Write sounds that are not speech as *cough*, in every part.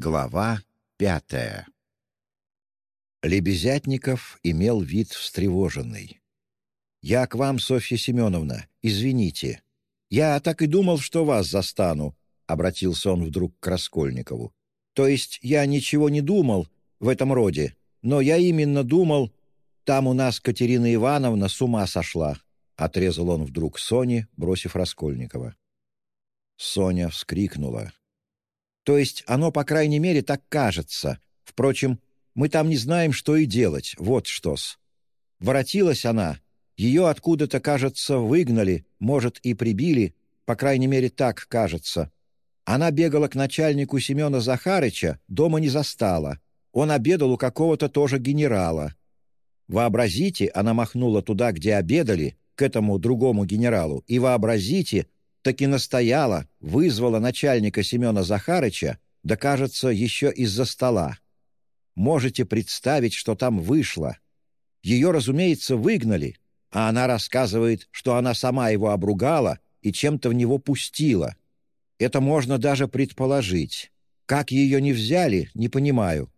Глава пятая Лебезятников имел вид встревоженный. «Я к вам, Софья Семеновна, извините. Я так и думал, что вас застану», — обратился он вдруг к Раскольникову. «То есть я ничего не думал в этом роде, но я именно думал, там у нас Катерина Ивановна с ума сошла», — отрезал он вдруг Соне, бросив Раскольникова. Соня вскрикнула. То есть оно, по крайней мере, так кажется. Впрочем, мы там не знаем, что и делать. Вот что-с. Воротилась она. Ее откуда-то, кажется, выгнали, может, и прибили. По крайней мере, так кажется. Она бегала к начальнику Семена Захарыча, дома не застала. Он обедал у какого-то тоже генерала. Вообразите, она махнула туда, где обедали, к этому другому генералу, и вообразите, таки настояла, вызвала начальника Семена Захарыча, да, кажется, еще из-за стола. Можете представить, что там вышло. Ее, разумеется, выгнали, а она рассказывает, что она сама его обругала и чем-то в него пустила. Это можно даже предположить. Как ее не взяли, не понимаю.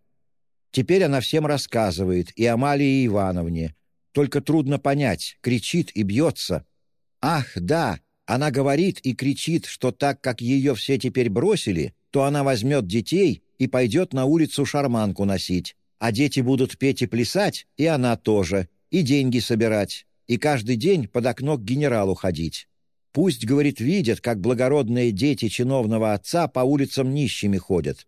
Теперь она всем рассказывает, и Амалии Ивановне. Только трудно понять, кричит и бьется. «Ах, да, она говорит и кричит, что так как ее все теперь бросили, то она возьмет детей и пойдет на улицу шарманку носить, а дети будут петь и плясать, и она тоже, и деньги собирать, и каждый день под окно к генералу ходить. Пусть, говорит, видят, как благородные дети чиновного отца по улицам нищими ходят.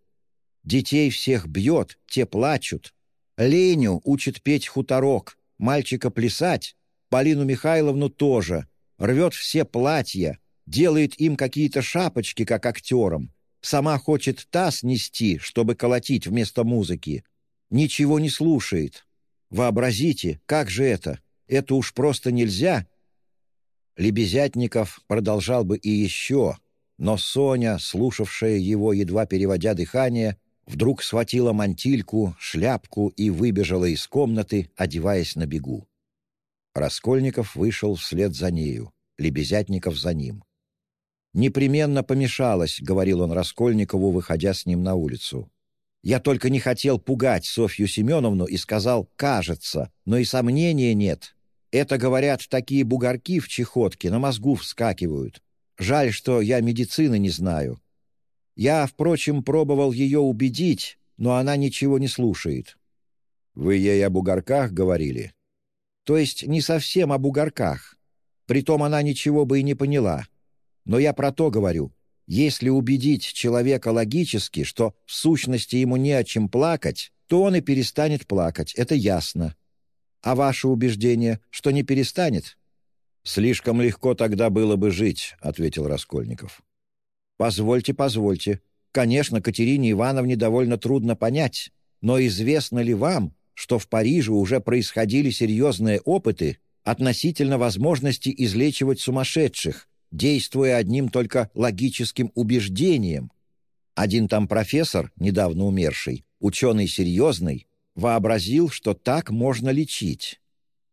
Детей всех бьет, те плачут. Леню учит петь хуторок, мальчика плясать, Полину Михайловну тоже — рвет все платья, делает им какие-то шапочки, как актерам, сама хочет таз нести, чтобы колотить вместо музыки. Ничего не слушает. Вообразите, как же это? Это уж просто нельзя. Лебезятников продолжал бы и еще, но Соня, слушавшая его, едва переводя дыхание, вдруг схватила мантильку, шляпку и выбежала из комнаты, одеваясь на бегу. Раскольников вышел вслед за нею, Лебезятников за ним. «Непременно помешалось», — говорил он Раскольникову, выходя с ним на улицу. «Я только не хотел пугать Софью Семеновну и сказал «кажется», но и сомнения нет. Это, говорят, такие бугорки в чехотке на мозгу вскакивают. Жаль, что я медицины не знаю. Я, впрочем, пробовал ее убедить, но она ничего не слушает». «Вы ей о бугорках говорили?» То есть не совсем об угорках. Притом она ничего бы и не поняла. Но я про то говорю. Если убедить человека логически, что в сущности ему не о чем плакать, то он и перестанет плакать, это ясно. А ваше убеждение, что не перестанет? «Слишком легко тогда было бы жить», — ответил Раскольников. «Позвольте, позвольте. Конечно, Катерине Ивановне довольно трудно понять, но известно ли вам, что в Париже уже происходили серьезные опыты относительно возможности излечивать сумасшедших, действуя одним только логическим убеждением. Один там профессор, недавно умерший, ученый серьезный, вообразил, что так можно лечить.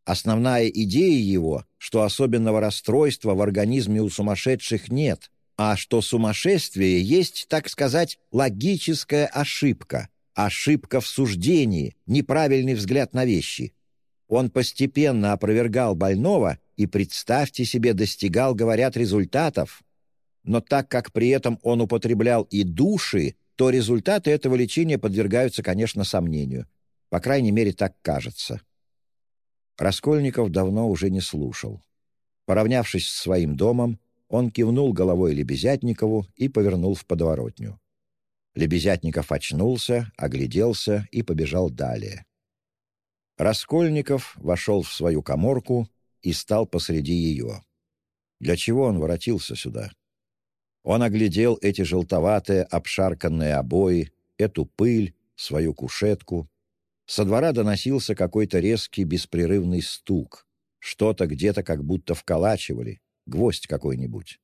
Основная идея его, что особенного расстройства в организме у сумасшедших нет, а что сумасшествие есть, так сказать, логическая ошибка – Ошибка в суждении, неправильный взгляд на вещи. Он постепенно опровергал больного и, представьте себе, достигал, говорят, результатов. Но так как при этом он употреблял и души, то результаты этого лечения подвергаются, конечно, сомнению. По крайней мере, так кажется. Раскольников давно уже не слушал. Поравнявшись с своим домом, он кивнул головой Лебезятникову и повернул в подворотню. Лебезятников очнулся, огляделся и побежал далее. Раскольников вошел в свою коморку и стал посреди ее. Для чего он воротился сюда? Он оглядел эти желтоватые обшарканные обои, эту пыль, свою кушетку. Со двора доносился какой-то резкий беспрерывный стук. Что-то где-то как будто вколачивали, гвоздь какой-нибудь.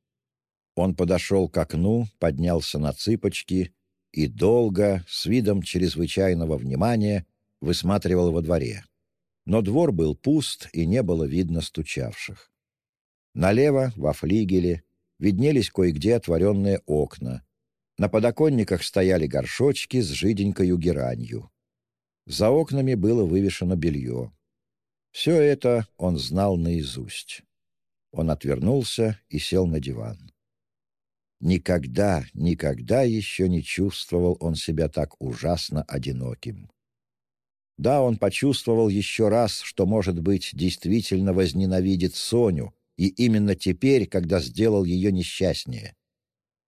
Он подошел к окну, поднялся на цыпочки и долго, с видом чрезвычайного внимания, высматривал во дворе. Но двор был пуст, и не было видно стучавших. Налево, во флигеле, виднелись кое-где отворенные окна. На подоконниках стояли горшочки с жиденькою геранью. За окнами было вывешено белье. Все это он знал наизусть. Он отвернулся и сел на диван. Никогда, никогда еще не чувствовал он себя так ужасно одиноким. Да, он почувствовал еще раз, что, может быть, действительно возненавидит Соню, и именно теперь, когда сделал ее несчастнее.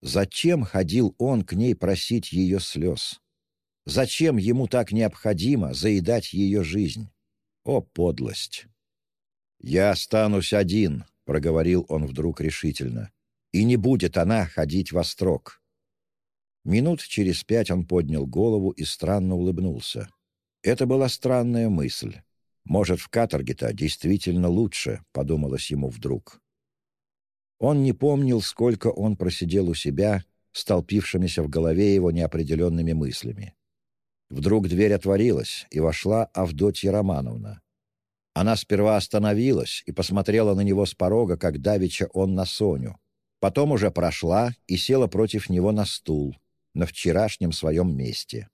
Зачем ходил он к ней просить ее слез? Зачем ему так необходимо заедать ее жизнь? О, подлость! «Я останусь один», — проговорил он вдруг решительно, «и не будет она ходить во строк». Минут через пять он поднял голову и странно улыбнулся. Это была странная мысль. Может, в каторге-то действительно лучше, подумалось ему вдруг. Он не помнил, сколько он просидел у себя, столпившимися в голове его неопределенными мыслями. Вдруг дверь отворилась, и вошла Авдотья Романовна. Она сперва остановилась и посмотрела на него с порога, как давеча он на Соню. Потом уже прошла и села против него на стул, на вчерашнем своем месте.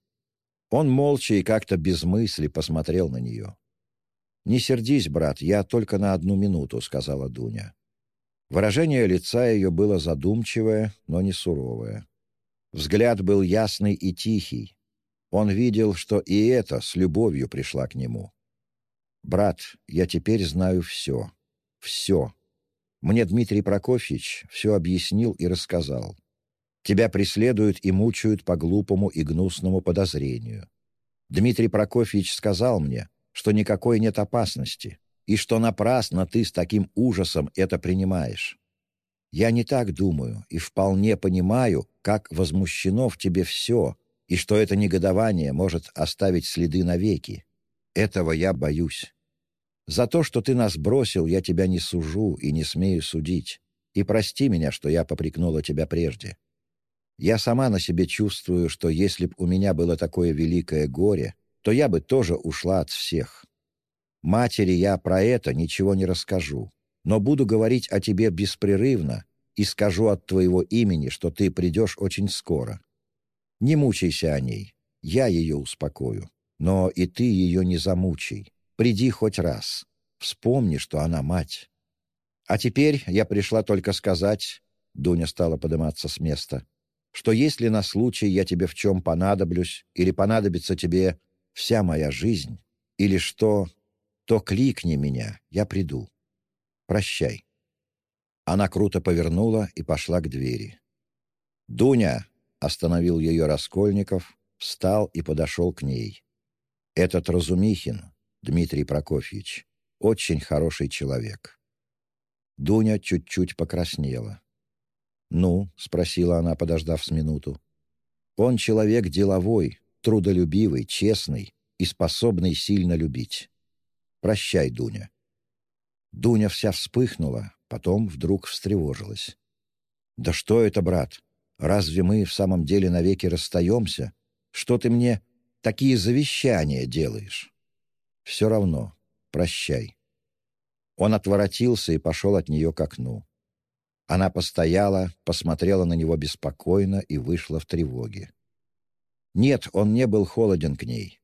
Он молча и как-то без мысли посмотрел на нее. «Не сердись, брат, я только на одну минуту», — сказала Дуня. Выражение лица ее было задумчивое, но не суровое. Взгляд был ясный и тихий. Он видел, что и это с любовью пришла к нему. «Брат, я теперь знаю все. Все. Мне Дмитрий Прокофьевич все объяснил и рассказал. Тебя преследуют и мучают по глупому и гнусному подозрению. Дмитрий Прокофьевич сказал мне, что никакой нет опасности, и что напрасно ты с таким ужасом это принимаешь. Я не так думаю и вполне понимаю, как возмущено в тебе все, и что это негодование может оставить следы навеки. Этого я боюсь. За то, что ты нас бросил, я тебя не сужу и не смею судить. И прости меня, что я попрекнула тебя прежде. Я сама на себе чувствую, что если б у меня было такое великое горе, то я бы тоже ушла от всех. Матери я про это ничего не расскажу, но буду говорить о тебе беспрерывно и скажу от твоего имени, что ты придешь очень скоро. Не мучайся о ней, я ее успокою, но и ты ее не замучай. Приди хоть раз, вспомни, что она мать. А теперь я пришла только сказать, — Дуня стала подниматься с места, — что если на случай я тебе в чем понадоблюсь или понадобится тебе вся моя жизнь, или что то кликни меня, я приду. Прощай». Она круто повернула и пошла к двери. «Дуня!» — остановил ее Раскольников, встал и подошел к ней. «Этот Разумихин, Дмитрий Прокофьевич, очень хороший человек». Дуня чуть-чуть покраснела. «Ну?» — спросила она, подождав с минуту. «Он человек деловой, трудолюбивый, честный и способный сильно любить. Прощай, Дуня». Дуня вся вспыхнула, потом вдруг встревожилась. «Да что это, брат? Разве мы в самом деле навеки расстаемся? Что ты мне такие завещания делаешь?» «Все равно. Прощай». Он отворотился и пошел от нее к окну. Она постояла, посмотрела на него беспокойно и вышла в тревоге. Нет, он не был холоден к ней.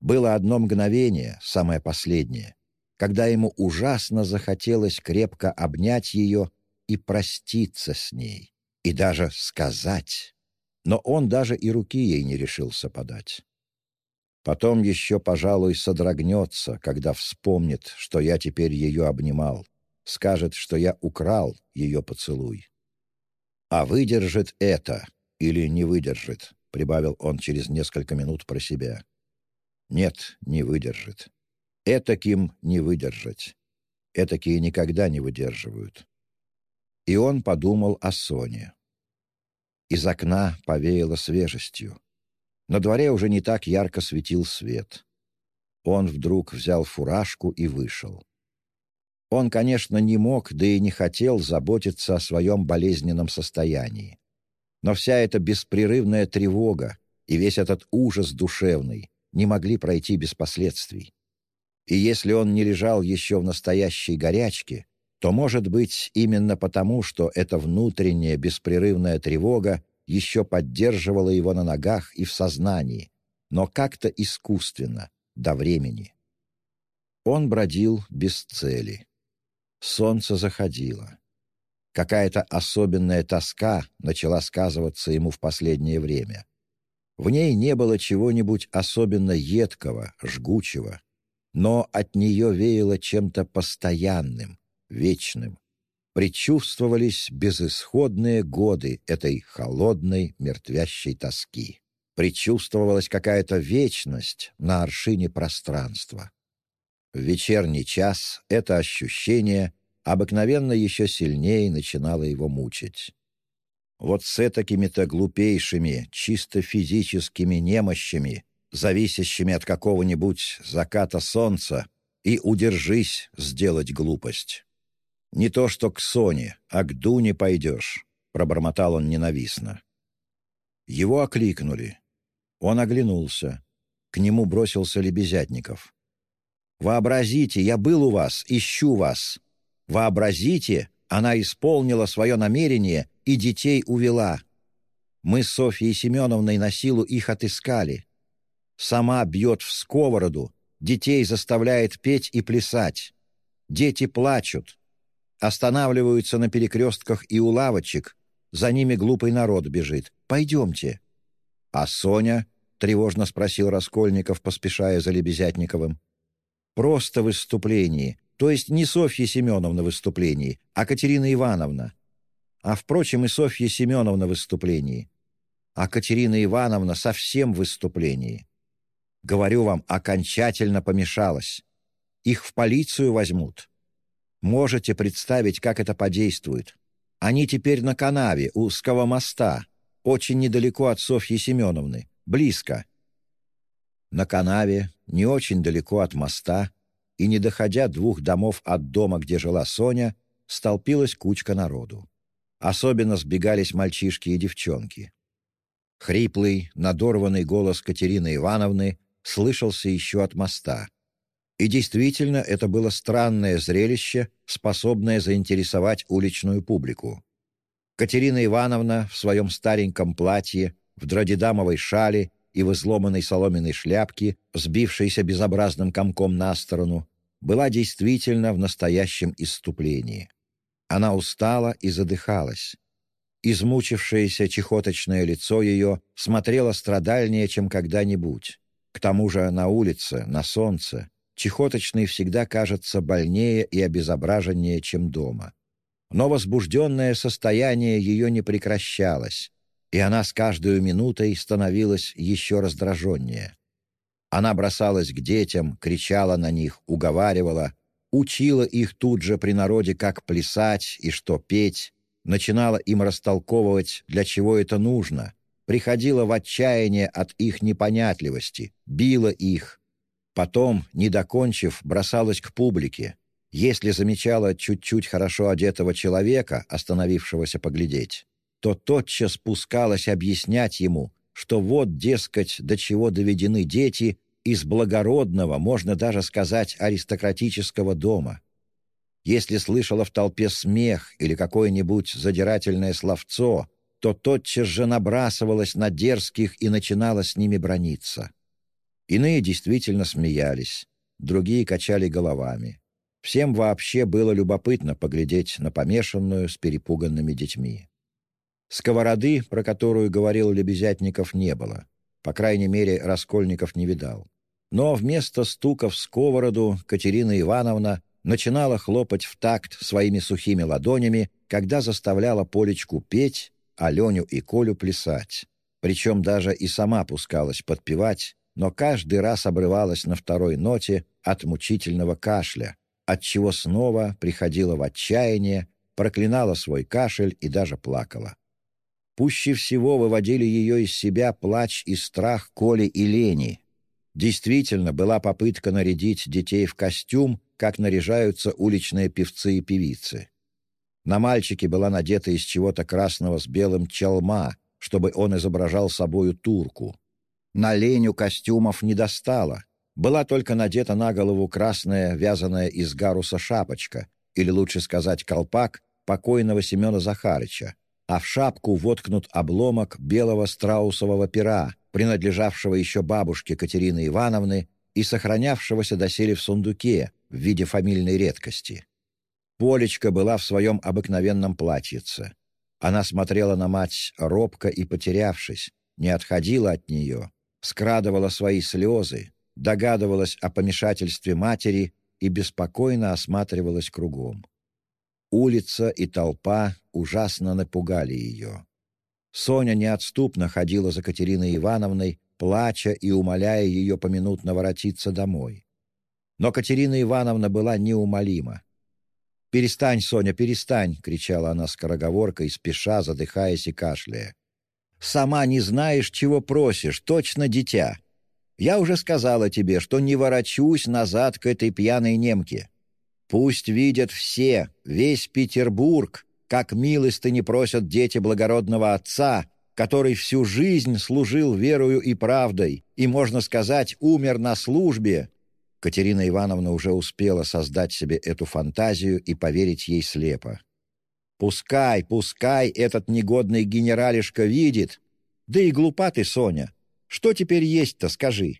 Было одно мгновение, самое последнее, когда ему ужасно захотелось крепко обнять ее и проститься с ней, и даже сказать. Но он даже и руки ей не решился подать. Потом еще, пожалуй, содрогнется, когда вспомнит, что я теперь ее обнимал, скажет, что я украл ее поцелуй. А выдержит это или не выдержит, прибавил он через несколько минут про себя. Нет, не выдержит. Этаким не выдержать. Этакие никогда не выдерживают. И он подумал о Соне. Из окна повеяло свежестью. На дворе уже не так ярко светил свет. Он вдруг взял фуражку и вышел. Он, конечно, не мог, да и не хотел заботиться о своем болезненном состоянии. Но вся эта беспрерывная тревога и весь этот ужас душевный не могли пройти без последствий. И если он не лежал еще в настоящей горячке, то, может быть, именно потому, что эта внутренняя беспрерывная тревога еще поддерживала его на ногах и в сознании, но как-то искусственно, до времени. Он бродил без цели. Солнце заходило. Какая-то особенная тоска начала сказываться ему в последнее время. В ней не было чего-нибудь особенно едкого, жгучего, но от нее веяло чем-то постоянным, вечным. Предчувствовались безысходные годы этой холодной, мертвящей тоски. Предчувствовалась какая-то вечность на аршине пространства. В вечерний час это ощущение обыкновенно еще сильнее начинало его мучить. Вот с этакими-то глупейшими, чисто физическими немощами, зависящими от какого-нибудь заката солнца, и удержись сделать глупость. «Не то что к Соне, а к Дуне пойдешь», — пробормотал он ненавистно. Его окликнули. Он оглянулся. К нему бросился Лебезятников. «Вообразите, я был у вас, ищу вас. Вообразите, она исполнила свое намерение и детей увела. Мы с Софьей Семеновной на силу их отыскали. Сама бьет в сковороду, детей заставляет петь и плясать. Дети плачут, останавливаются на перекрестках и у лавочек, за ними глупый народ бежит. Пойдемте». «А Соня?» — тревожно спросил Раскольников, поспешая за Лебезятниковым. «Просто выступление, то есть не Софья Семеновна выступлении, а Катерина Ивановна. А, впрочем, и Софья Семеновна выступлении. А Катерина Ивановна совсем в выступлении. Говорю вам, окончательно помешалась. Их в полицию возьмут. Можете представить, как это подействует. Они теперь на канаве, узкого моста, очень недалеко от Софьи Семеновны, близко. На канаве, не очень далеко от моста, и не доходя двух домов от дома, где жила Соня, столпилась кучка народу. Особенно сбегались мальчишки и девчонки. Хриплый, надорванный голос Катерины Ивановны слышался еще от моста — и действительно, это было странное зрелище, способное заинтересовать уличную публику. Катерина Ивановна в своем стареньком платье, в дродидамовой шале и в изломанной соломенной шляпке, сбившейся безобразным комком на сторону, была действительно в настоящем исступлении. Она устала и задыхалась. Измучившееся чехоточное лицо ее смотрело страдальнее, чем когда-нибудь. К тому же на улице, на солнце, чехоточный всегда кажется больнее и обезображеннее, чем дома. Но возбужденное состояние ее не прекращалось, и она с каждой минутой становилась еще раздраженнее. Она бросалась к детям, кричала на них, уговаривала, учила их тут же при народе, как плясать и что петь, начинала им растолковывать, для чего это нужно, приходила в отчаяние от их непонятливости, била их, Потом, не докончив, бросалась к публике. Если замечала чуть-чуть хорошо одетого человека, остановившегося поглядеть, то тотчас спускалась объяснять ему, что вот, дескать, до чего доведены дети из благородного, можно даже сказать, аристократического дома. Если слышала в толпе смех или какое-нибудь задирательное словцо, то тотчас же набрасывалась на дерзких и начинала с ними брониться. Иные действительно смеялись, другие качали головами. Всем вообще было любопытно поглядеть на помешанную с перепуганными детьми. Сковороды, про которую говорил Лебезятников, не было. По крайней мере, Раскольников не видал. Но вместо стука в сковороду Катерина Ивановна начинала хлопать в такт своими сухими ладонями, когда заставляла Полечку петь, а Леню и Колю плясать. Причем даже и сама пускалась подпевать, но каждый раз обрывалась на второй ноте от мучительного кашля, отчего снова приходила в отчаяние, проклинала свой кашель и даже плакала. Пуще всего выводили ее из себя плач и страх Коли и Лени. Действительно, была попытка нарядить детей в костюм, как наряжаются уличные певцы и певицы. На мальчике была надета из чего-то красного с белым челма, чтобы он изображал собою турку. На леню костюмов не достало. Была только надета на голову красная, вязаная из гаруса шапочка, или лучше сказать колпак, покойного Семена Захарыча, а в шапку воткнут обломок белого страусового пера, принадлежавшего еще бабушке Катерины Ивановны и сохранявшегося доселе в сундуке в виде фамильной редкости. Полечка была в своем обыкновенном платьице. Она смотрела на мать робко и потерявшись, не отходила от нее, скрадывала свои слезы, догадывалась о помешательстве матери и беспокойно осматривалась кругом. Улица и толпа ужасно напугали ее. Соня неотступно ходила за Катериной Ивановной, плача и умоляя ее поминутно воротиться домой. Но Катерина Ивановна была неумолима. «Перестань, Соня, перестань!» — кричала она скороговоркой, спеша, задыхаясь и кашляя. «Сама не знаешь, чего просишь, точно дитя. Я уже сказала тебе, что не ворочусь назад к этой пьяной немке. Пусть видят все, весь Петербург, как милости просят дети благородного отца, который всю жизнь служил верою и правдой и, можно сказать, умер на службе, Катерина Ивановна уже успела создать себе эту фантазию и поверить ей слепо. «Пускай, пускай этот негодный генералишка видит. Да и глупа ты, Соня. Что теперь есть-то, скажи?»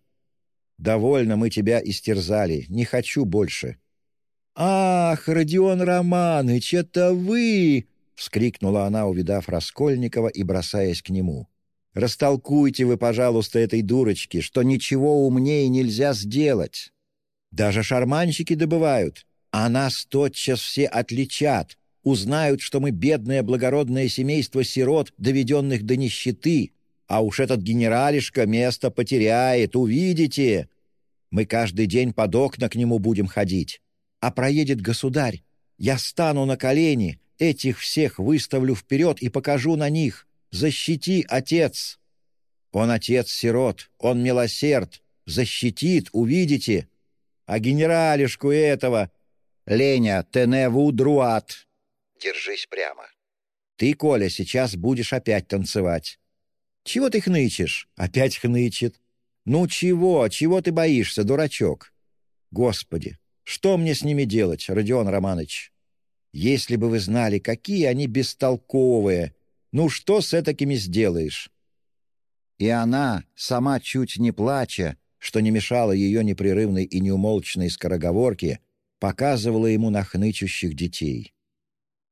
«Довольно мы тебя истерзали. Не хочу больше». «Ах, Родион Романыч, это вы!» — вскрикнула она, увидав Раскольникова и бросаясь к нему. «Растолкуйте вы, пожалуйста, этой дурочке, что ничего умнее нельзя сделать. Даже шарманщики добывают, а нас тотчас все отличат, узнают, что мы бедное благородное семейство сирот, доведенных до нищеты, а уж этот генералишка место потеряет, увидите. Мы каждый день под окна к нему будем ходить. А проедет государь, я стану на колени, этих всех выставлю вперед и покажу на них. Защити, отец! Он отец сирот, он милосерд, защитит, увидите а генералишку этого... Леня, теневу друат. Держись прямо. Ты, Коля, сейчас будешь опять танцевать. Чего ты хнычешь? Опять хнычет. Ну чего, чего ты боишься, дурачок? Господи, что мне с ними делать, Родион Романович? Если бы вы знали, какие они бестолковые, ну что с этакими сделаешь? И она, сама чуть не плача, что не мешало ее непрерывной и неумолчной скороговорке, показывала ему на хнычущих детей.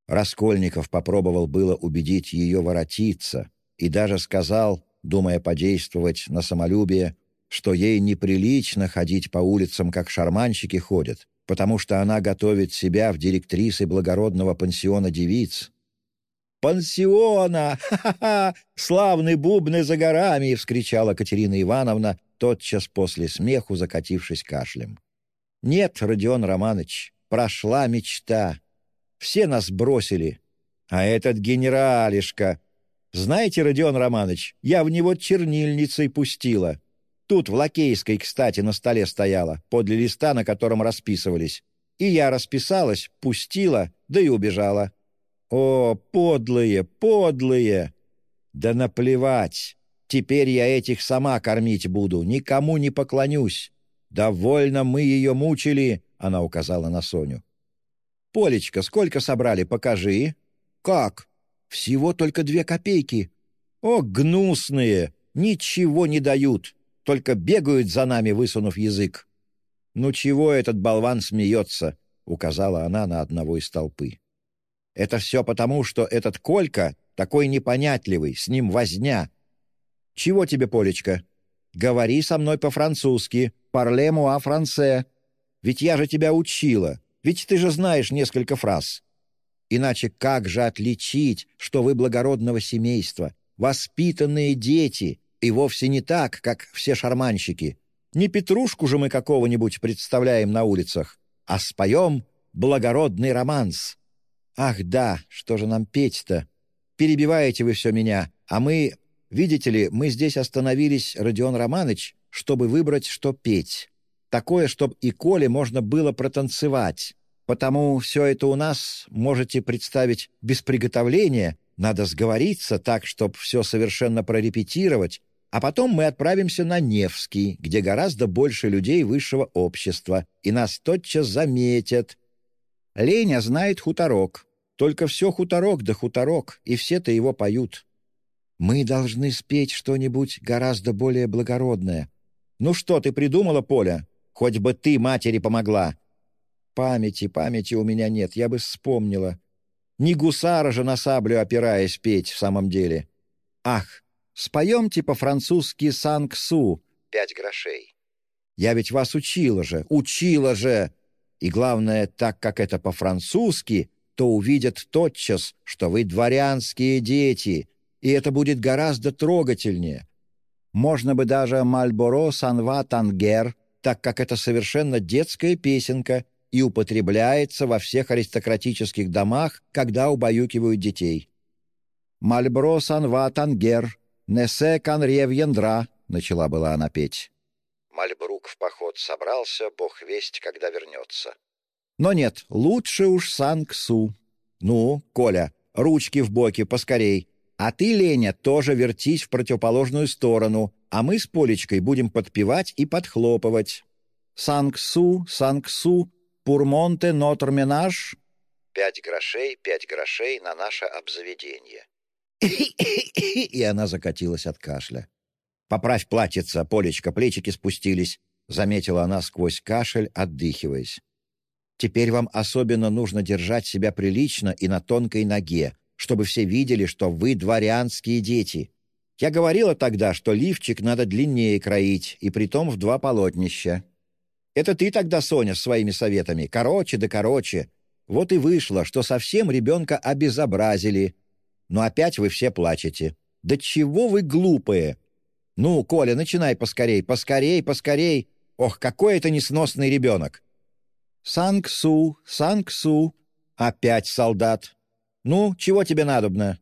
Раскольников попробовал было убедить ее воротиться и даже сказал, думая подействовать на самолюбие, что ей неприлично ходить по улицам, как шарманщики ходят, потому что она готовит себя в директрисы благородного пансиона девиц. «Пансиона! Ха-ха-ха! Славный бубны за горами!» — вскричала Катерина Ивановна, тотчас после смеху закатившись кашлем. «Нет, Родион Романович, прошла мечта. Все нас бросили. А этот генералишка... Знаете, Родион Романович, я в него чернильницей пустила. Тут в Лакейской, кстати, на столе стояла, подле листа, на котором расписывались. И я расписалась, пустила, да и убежала. О, подлые, подлые! Да наплевать! Теперь я этих сама кормить буду, никому не поклонюсь. Довольно мы ее мучили, — она указала на Соню. Полечка, сколько собрали, покажи. Как? Всего только две копейки. О, гнусные! Ничего не дают, только бегают за нами, высунув язык. «Ну чего этот болван смеется?» — указала она на одного из толпы. «Это все потому, что этот Колька такой непонятливый, с ним возня, «Чего тебе, Полечка? Говори со мной по-французски. Парле муа франце. Ведь я же тебя учила. Ведь ты же знаешь несколько фраз. Иначе как же отличить, что вы благородного семейства, воспитанные дети, и вовсе не так, как все шарманщики? Не петрушку же мы какого-нибудь представляем на улицах, а споем благородный романс. Ах да, что же нам петь-то? Перебиваете вы все меня, а мы Видите ли, мы здесь остановились, Родион Романыч, чтобы выбрать, что петь. Такое, чтобы и Коле можно было протанцевать. Потому все это у нас, можете представить, без приготовления, надо сговориться так, чтобы все совершенно прорепетировать, а потом мы отправимся на Невский, где гораздо больше людей высшего общества, и нас тотчас заметят. Леня знает хуторок. Только все хуторок да хуторок, и все-то его поют. Мы должны спеть что-нибудь гораздо более благородное. Ну что ты придумала, Поля? Хоть бы ты матери помогла. Памяти, памяти у меня нет, я бы вспомнила. Не гусара же на саблю опираясь петь в самом деле. Ах, споемте по-французски «Санксу» — пять грошей. Я ведь вас учила же, учила же! И главное, так как это по-французски, то увидят тотчас, что вы дворянские дети, и это будет гораздо трогательнее. Можно бы даже «Мальборо Санва Тангер», так как это совершенно детская песенка — и употребляется во всех аристократических домах, когда убаюкивают детей. «Мальбро санва тангер, несе канрев яндра», — начала была она петь. Мальбрук в поход собрался, бог весть, когда вернется. Но нет, лучше уж Сан-Ксу. Ну, Коля, ручки в боки, поскорей. А ты, Леня, тоже вертись в противоположную сторону, а мы с Полечкой будем подпевать и подхлопывать. Сан-Ксу, Сан-Ксу, Пурмонте Нотр-Менаж?» «Пять грошей, пять грошей на наше обзаведение». *laughs* И она закатилась от кашля. «Поправь платьице, Полечка, плечики спустились», — заметила она сквозь кашель, отдыхиваясь. «Теперь вам особенно нужно держать себя прилично и на тонкой ноге, чтобы все видели, что вы дворянские дети. Я говорила тогда, что лифчик надо длиннее кроить, и притом в два полотнища. Это ты тогда, Соня, своими советами. Короче да короче. Вот и вышло, что совсем ребенка обезобразили. Но опять вы все плачете. Да чего вы глупые? Ну, Коля, начинай поскорей, поскорей, поскорей. Ох, какой это несносный ребенок. Санксу, Санксу. Опять солдат. Ну, чего тебе надобно?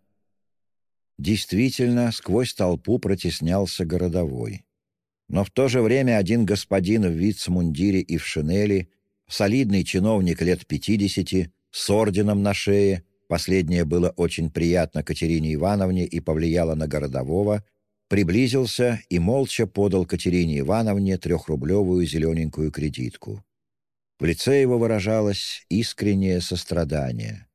Действительно, сквозь толпу протеснялся городовой. Но в то же время один господин в вицмундире и в шинели, солидный чиновник лет пятидесяти, с орденом на шее, последнее было очень приятно Катерине Ивановне и повлияло на городового, приблизился и молча подал Катерине Ивановне трехрублевую зелененькую кредитку. В лице его выражалось искреннее сострадание.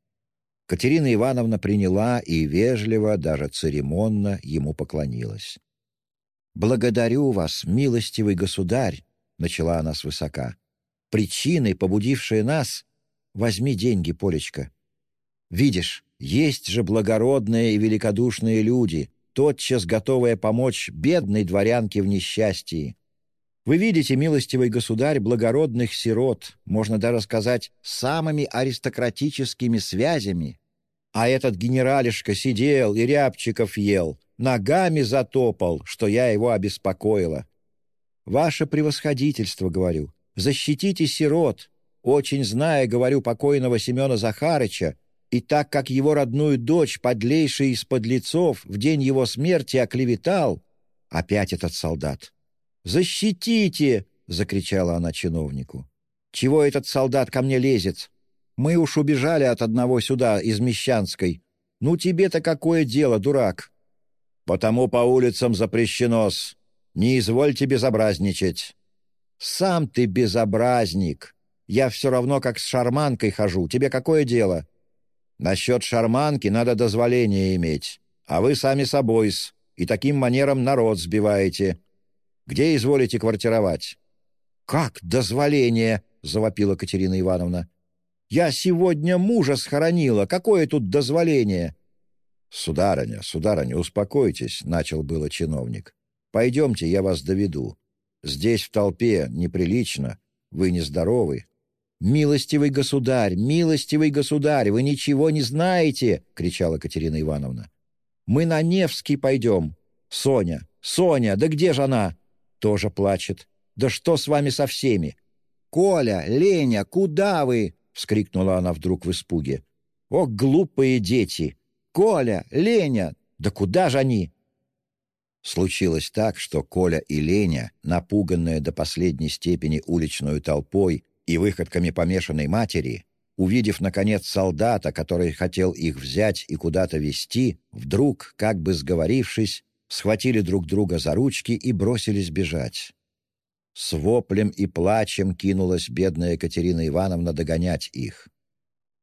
Катерина Ивановна приняла и вежливо, даже церемонно ему поклонилась. «Благодарю вас, милостивый государь», — начала она свысока. «Причиной, побудившей нас, возьми деньги, Полечка. Видишь, есть же благородные и великодушные люди, тотчас готовые помочь бедной дворянке в несчастье. Вы видите, милостивый государь, благородных сирот, можно даже сказать, самыми аристократическими связями. А этот генералишка сидел и рябчиков ел, ногами затопал, что я его обеспокоила. «Ваше превосходительство, — говорю, — защитите сирот, очень зная, говорю, покойного Семена Захарыча, и так как его родную дочь, подлейший из подлецов, в день его смерти оклеветал, опять этот солдат. «Защитите!» — закричала она чиновнику. «Чего этот солдат ко мне лезет? Мы уж убежали от одного сюда, из Мещанской. Ну тебе-то какое дело, дурак?» Потому по улицам запрещено-с. Не извольте безобразничать». «Сам ты безобразник. Я все равно как с шарманкой хожу. Тебе какое дело?» «Насчет шарманки надо дозволение иметь. А вы сами собой-с. И таким манером народ сбиваете. Где изволите квартировать?» «Как дозволение?» — завопила Катерина Ивановна. «Я сегодня мужа схоронила. Какое тут дозволение?» «Сударыня, сударыня, успокойтесь», — начал было чиновник. «Пойдемте, я вас доведу. Здесь в толпе неприлично, вы нездоровы». «Милостивый государь, милостивый государь, вы ничего не знаете!» — кричала Катерина Ивановна. «Мы на Невский пойдем. Соня, Соня, да где же она?» Тоже плачет. «Да что с вами со всеми?» «Коля, Леня, куда вы?» — вскрикнула она вдруг в испуге. «О, глупые дети! Коля! Леня! Да куда же они?» Случилось так, что Коля и Леня, напуганные до последней степени уличную толпой и выходками помешанной матери, увидев, наконец, солдата, который хотел их взять и куда-то вести, вдруг, как бы сговорившись, схватили друг друга за ручки и бросились бежать. С воплем и плачем кинулась бедная Екатерина Ивановна догонять их.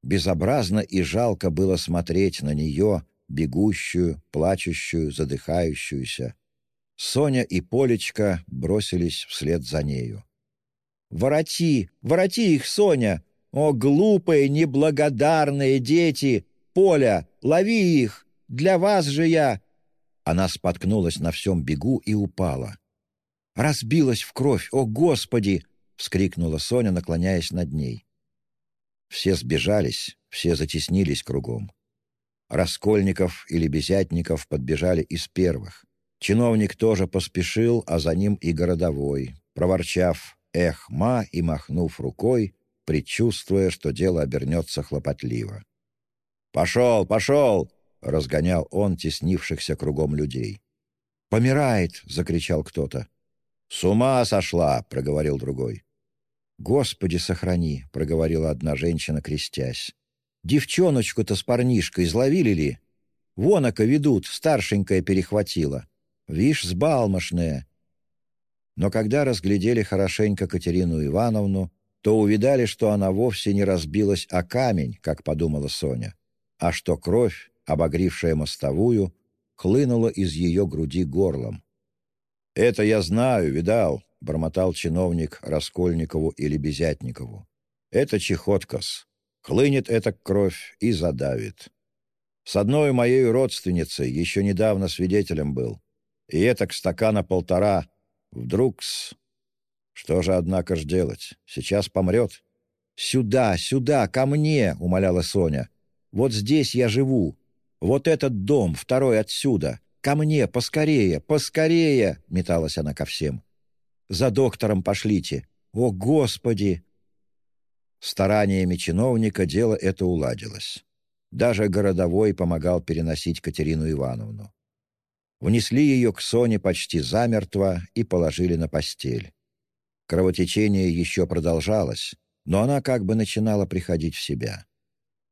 Безобразно и жалко было смотреть на нее, бегущую, плачущую, задыхающуюся. Соня и Полечка бросились вслед за нею. «Вороти! Вороти их, Соня! О, глупые, неблагодарные дети! Поля, лови их! Для вас же я...» Она споткнулась на всем бегу и упала. «Разбилась в кровь! О, Господи!» — вскрикнула Соня, наклоняясь над ней. Все сбежались, все затеснились кругом. Раскольников или Безятников подбежали из первых. Чиновник тоже поспешил, а за ним и городовой, проворчав «эх, ма» и махнув рукой, предчувствуя, что дело обернется хлопотливо. «Пошел, пошел!» — разгонял он теснившихся кругом людей. «Помирает!» — закричал кто-то. «С ума сошла!» — проговорил другой. «Господи, сохрани!» — проговорила одна женщина, крестясь. «Девчоночку-то с парнишкой изловили ли? Вонока ведут, старшенькая перехватила. Вишь, сбалмошная!» Но когда разглядели хорошенько Катерину Ивановну, то увидали, что она вовсе не разбилась о камень, как подумала Соня, а что кровь, обогрившая мостовую, хлынула из ее груди горлом. «Это я знаю, видал», — бормотал чиновник Раскольникову или Безятникову. «Это чехоткас. Хлынет эта кровь и задавит. С одной моей родственницей еще недавно свидетелем был. И это к стакана полтора. Вдруг-с... Что же, однако ж делать? Сейчас помрет. «Сюда, сюда, ко мне!» — умоляла Соня. «Вот здесь я живу. Вот этот дом, второй отсюда. Ко мне, поскорее, поскорее!» — металась она ко всем. «За доктором пошлите! О, Господи!» Стараниями чиновника дело это уладилось. Даже городовой помогал переносить Катерину Ивановну. Внесли ее к Соне почти замертво и положили на постель. Кровотечение еще продолжалось, но она как бы начинала приходить в себя.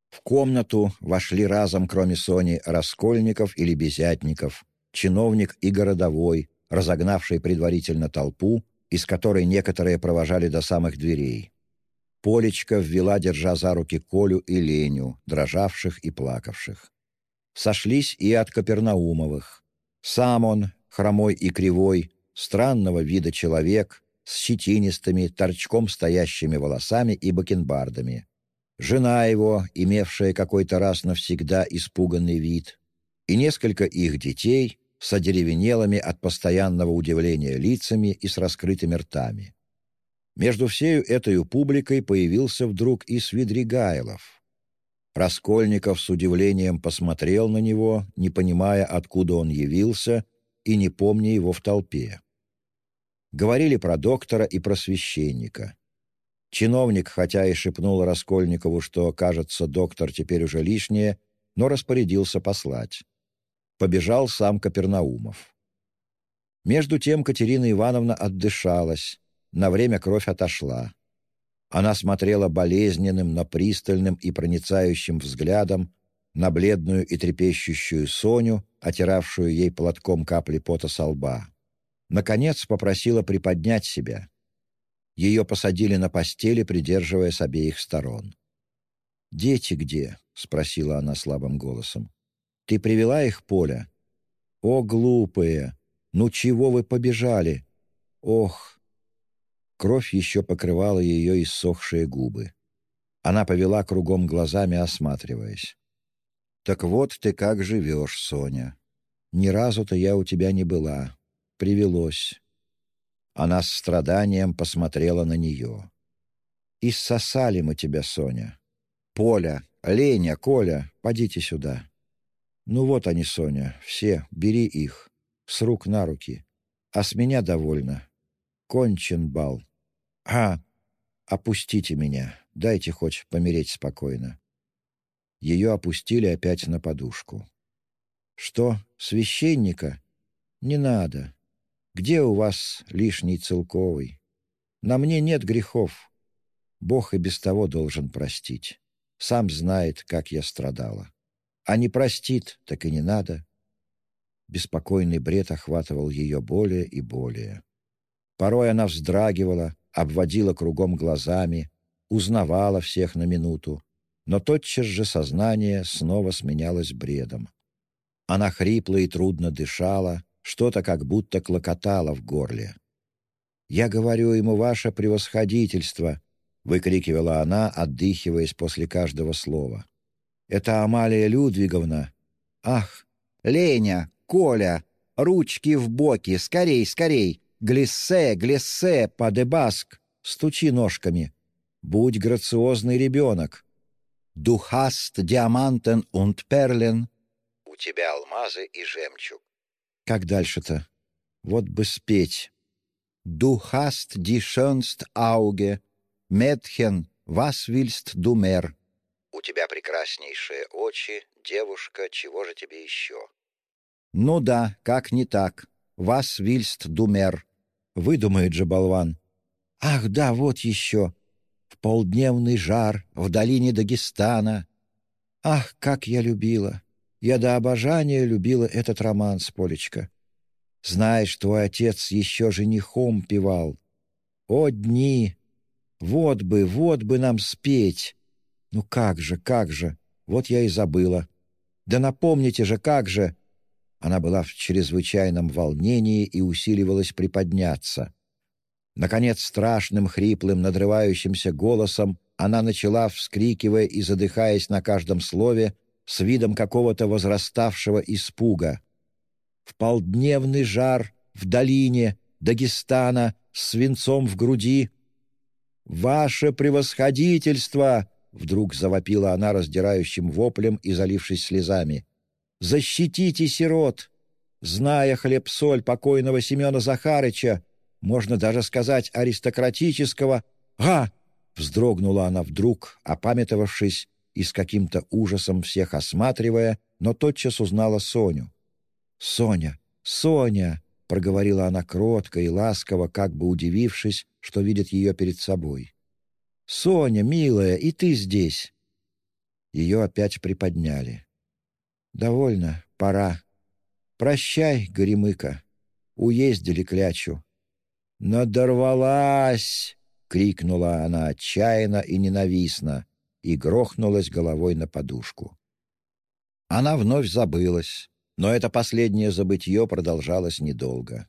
В комнату вошли разом, кроме Сони, Раскольников или Безятников, чиновник и городовой, разогнавший предварительно толпу, из которой некоторые провожали до самых дверей. Полечка ввела, держа за руки Колю и Леню, дрожавших и плакавших. Сошлись и от Капернаумовых. Сам он, хромой и кривой, странного вида человек, с щетинистыми, торчком стоящими волосами и бакенбардами. Жена его, имевшая какой-то раз навсегда испуганный вид, и несколько их детей с одеревенелыми от постоянного удивления лицами и с раскрытыми ртами. Между всею этой публикой появился вдруг и Свидригайлов. Раскольников с удивлением посмотрел на него, не понимая, откуда он явился, и не помня его в толпе. Говорили про доктора и про священника. Чиновник, хотя и шепнул Раскольникову, что, кажется, доктор теперь уже лишнее, но распорядился послать. Побежал сам Капернаумов. Между тем Катерина Ивановна отдышалась, на время кровь отошла. Она смотрела болезненным, но пристальным и проницающим взглядом на бледную и трепещущую Соню, отиравшую ей платком капли пота со лба. Наконец попросила приподнять себя — ее посадили на постели, придерживая с обеих сторон. «Дети где?» — спросила она слабым голосом. «Ты привела их, Поля?» «О, глупые! Ну чего вы побежали? Ох!» Кровь еще покрывала ее иссохшие губы. Она повела кругом глазами, осматриваясь. «Так вот ты как живешь, Соня. Ни разу-то я у тебя не была. Привелось. Она с страданием посмотрела на нее. «Иссосали мы тебя, Соня. Поля, Леня, Коля, подите сюда. Ну вот они, Соня, все, бери их. С рук на руки. А с меня довольно. Кончен бал. А, опустите меня, дайте хоть помереть спокойно». Ее опустили опять на подушку. «Что, священника? Не надо. Где у вас лишний целковый? На мне нет грехов. Бог и без того должен простить. Сам знает, как я страдала. А не простит, так и не надо. Беспокойный бред охватывал ее более и более. Порой она вздрагивала, обводила кругом глазами, узнавала всех на минуту, но тотчас же сознание снова сменялось бредом. Она хрипло и трудно дышала, что-то как будто клокотало в горле. «Я говорю ему, ваше превосходительство!» — выкрикивала она, отдыхиваясь после каждого слова. «Это Амалия Людвиговна! Ах, Леня, Коля, ручки в боки, скорей, скорей! Глиссе, глиссе, падебаск! Стучи ножками! Будь грациозный ребенок! Du hast Diamanten und Perlen!» «У тебя алмазы и жемчуг!» «Как дальше-то? Вот бы спеть!» «Du hast die schönst Auge, Mädchen, was willst du mehr?» «У тебя прекраснейшие очи, девушка, чего же тебе еще?» «Ну да, как не так. Вас вильст думер». Выдумает же болван. «Ах, да, вот еще. В полдневный жар, в долине Дагестана. Ах, как я любила! Я до обожания любила этот роман, Полечка. Знаешь, твой отец еще женихом певал. О, дни! Вот бы, вот бы нам спеть! Ну как же, как же! Вот я и забыла. Да напомните же, как же!» Она была в чрезвычайном волнении и усиливалась приподняться. Наконец, страшным, хриплым, надрывающимся голосом она начала, вскрикивая и задыхаясь на каждом слове, с видом какого-то возраставшего испуга в полдневный жар в долине Дагестана с свинцом в груди. «Ваше превосходительство!» — вдруг завопила она раздирающим воплем и залившись слезами. «Защитите сирот! Зная хлеб-соль покойного Семена Захарыча, можно даже сказать аристократического, «А!» — вздрогнула она вдруг, опамятовавшись и с каким-то ужасом всех осматривая, но тотчас узнала Соню. «Соня! Соня!» — проговорила она кротко и ласково, как бы удивившись, что видит ее перед собой. «Соня, милая, и ты здесь!» Ее опять приподняли. «Довольно, пора. Прощай, Горемыка. Уездили клячу». «Надорвалась!» — крикнула она отчаянно и ненавистно и грохнулась головой на подушку. Она вновь забылась, но это последнее забытье продолжалось недолго.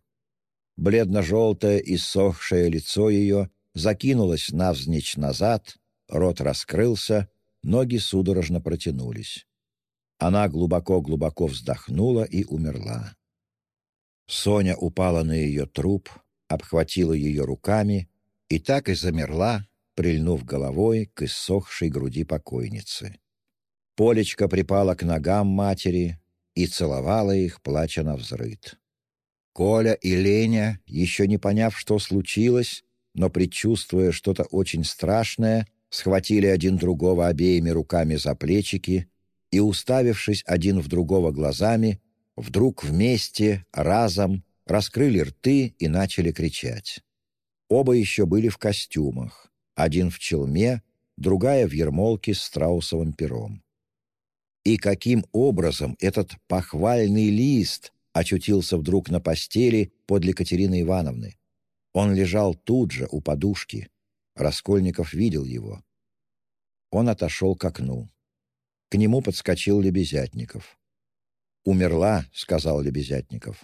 Бледно-желтое и сохшее лицо ее закинулось навзничь назад, рот раскрылся, ноги судорожно протянулись. Она глубоко-глубоко вздохнула и умерла. Соня упала на ее труп, обхватила ее руками и так и замерла, прильнув головой к иссохшей груди покойницы. Полечка припала к ногам матери, и целовала их, плача на взрыд. Коля и Леня, еще не поняв, что случилось, но предчувствуя что-то очень страшное, схватили один другого обеими руками за плечики и, уставившись один в другого глазами, вдруг вместе, разом, раскрыли рты и начали кричать. Оба еще были в костюмах, один в челме, другая в ермолке с страусовым пером. И каким образом этот похвальный лист очутился вдруг на постели подле Катерины Ивановны? Он лежал тут же, у подушки. Раскольников видел его. Он отошел к окну. К нему подскочил Лебезятников. «Умерла», — сказал Лебезятников.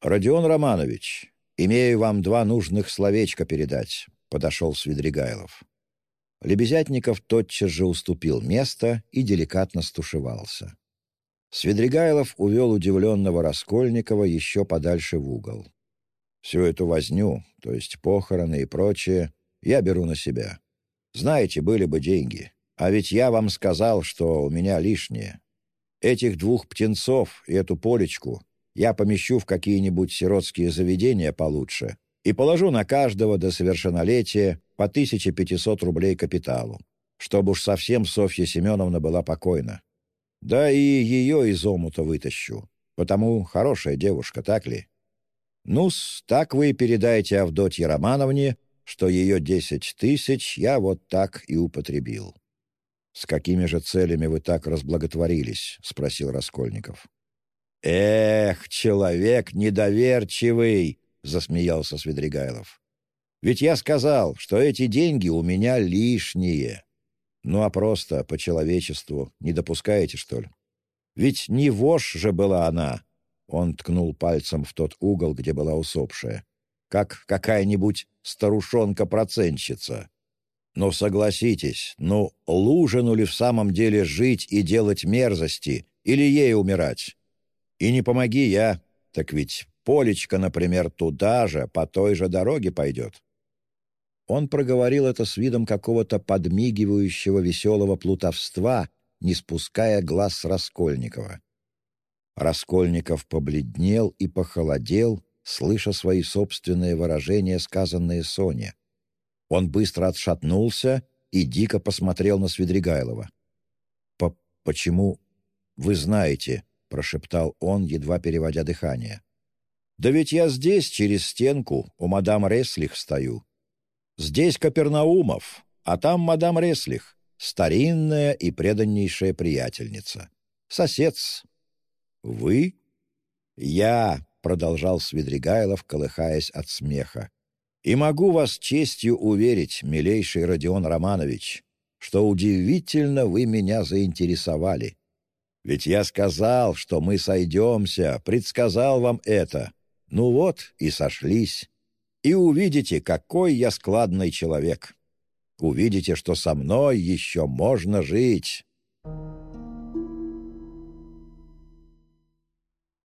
«Родион Романович, имею вам два нужных словечка передать», — подошел Свидригайлов. Лебезятников тотчас же уступил место и деликатно стушевался. Свидригайлов увел удивленного Раскольникова еще подальше в угол. «Всю эту возню, то есть похороны и прочее, я беру на себя. Знаете, были бы деньги. А ведь я вам сказал, что у меня лишнее. Этих двух птенцов и эту полечку я помещу в какие-нибудь сиротские заведения получше и положу на каждого до совершеннолетия по 1500 рублей капиталу, чтобы уж совсем Софья Семеновна была покойна. Да и ее из омута вытащу, потому хорошая девушка, так ли? Ну-с, так вы передайте Авдотье Романовне, что ее десять тысяч я вот так и употребил. «С какими же целями вы так разблаготворились?» — спросил Раскольников. «Эх, человек недоверчивый!» — засмеялся Свидригайлов. Ведь я сказал, что эти деньги у меня лишние. Ну а просто по человечеству не допускаете, что ли? Ведь не вошь же была она!» Он ткнул пальцем в тот угол, где была усопшая. «Как какая-нибудь старушонка-процентщица. Но согласитесь, ну, Лужину ли в самом деле жить и делать мерзости, или ей умирать? И не помоги я, так ведь Полечка, например, туда же, по той же дороге пойдет». Он проговорил это с видом какого-то подмигивающего веселого плутовства, не спуская глаз Раскольникова. Раскольников побледнел и похолодел, слыша свои собственные выражения, сказанные Соне. Он быстро отшатнулся и дико посмотрел на Свидригайлова. «По «Почему вы знаете?» — прошептал он, едва переводя дыхание. «Да ведь я здесь, через стенку, у мадам Реслих стою. Здесь Капернаумов, а там мадам Реслих, старинная и преданнейшая приятельница. Сосед. «Вы?» «Я», — продолжал Свидригайлов, колыхаясь от смеха. «И могу вас честью уверить, милейший Родион Романович, что удивительно вы меня заинтересовали. Ведь я сказал, что мы сойдемся, предсказал вам это. Ну вот и сошлись. И увидите, какой я складный человек. Увидите, что со мной еще можно жить.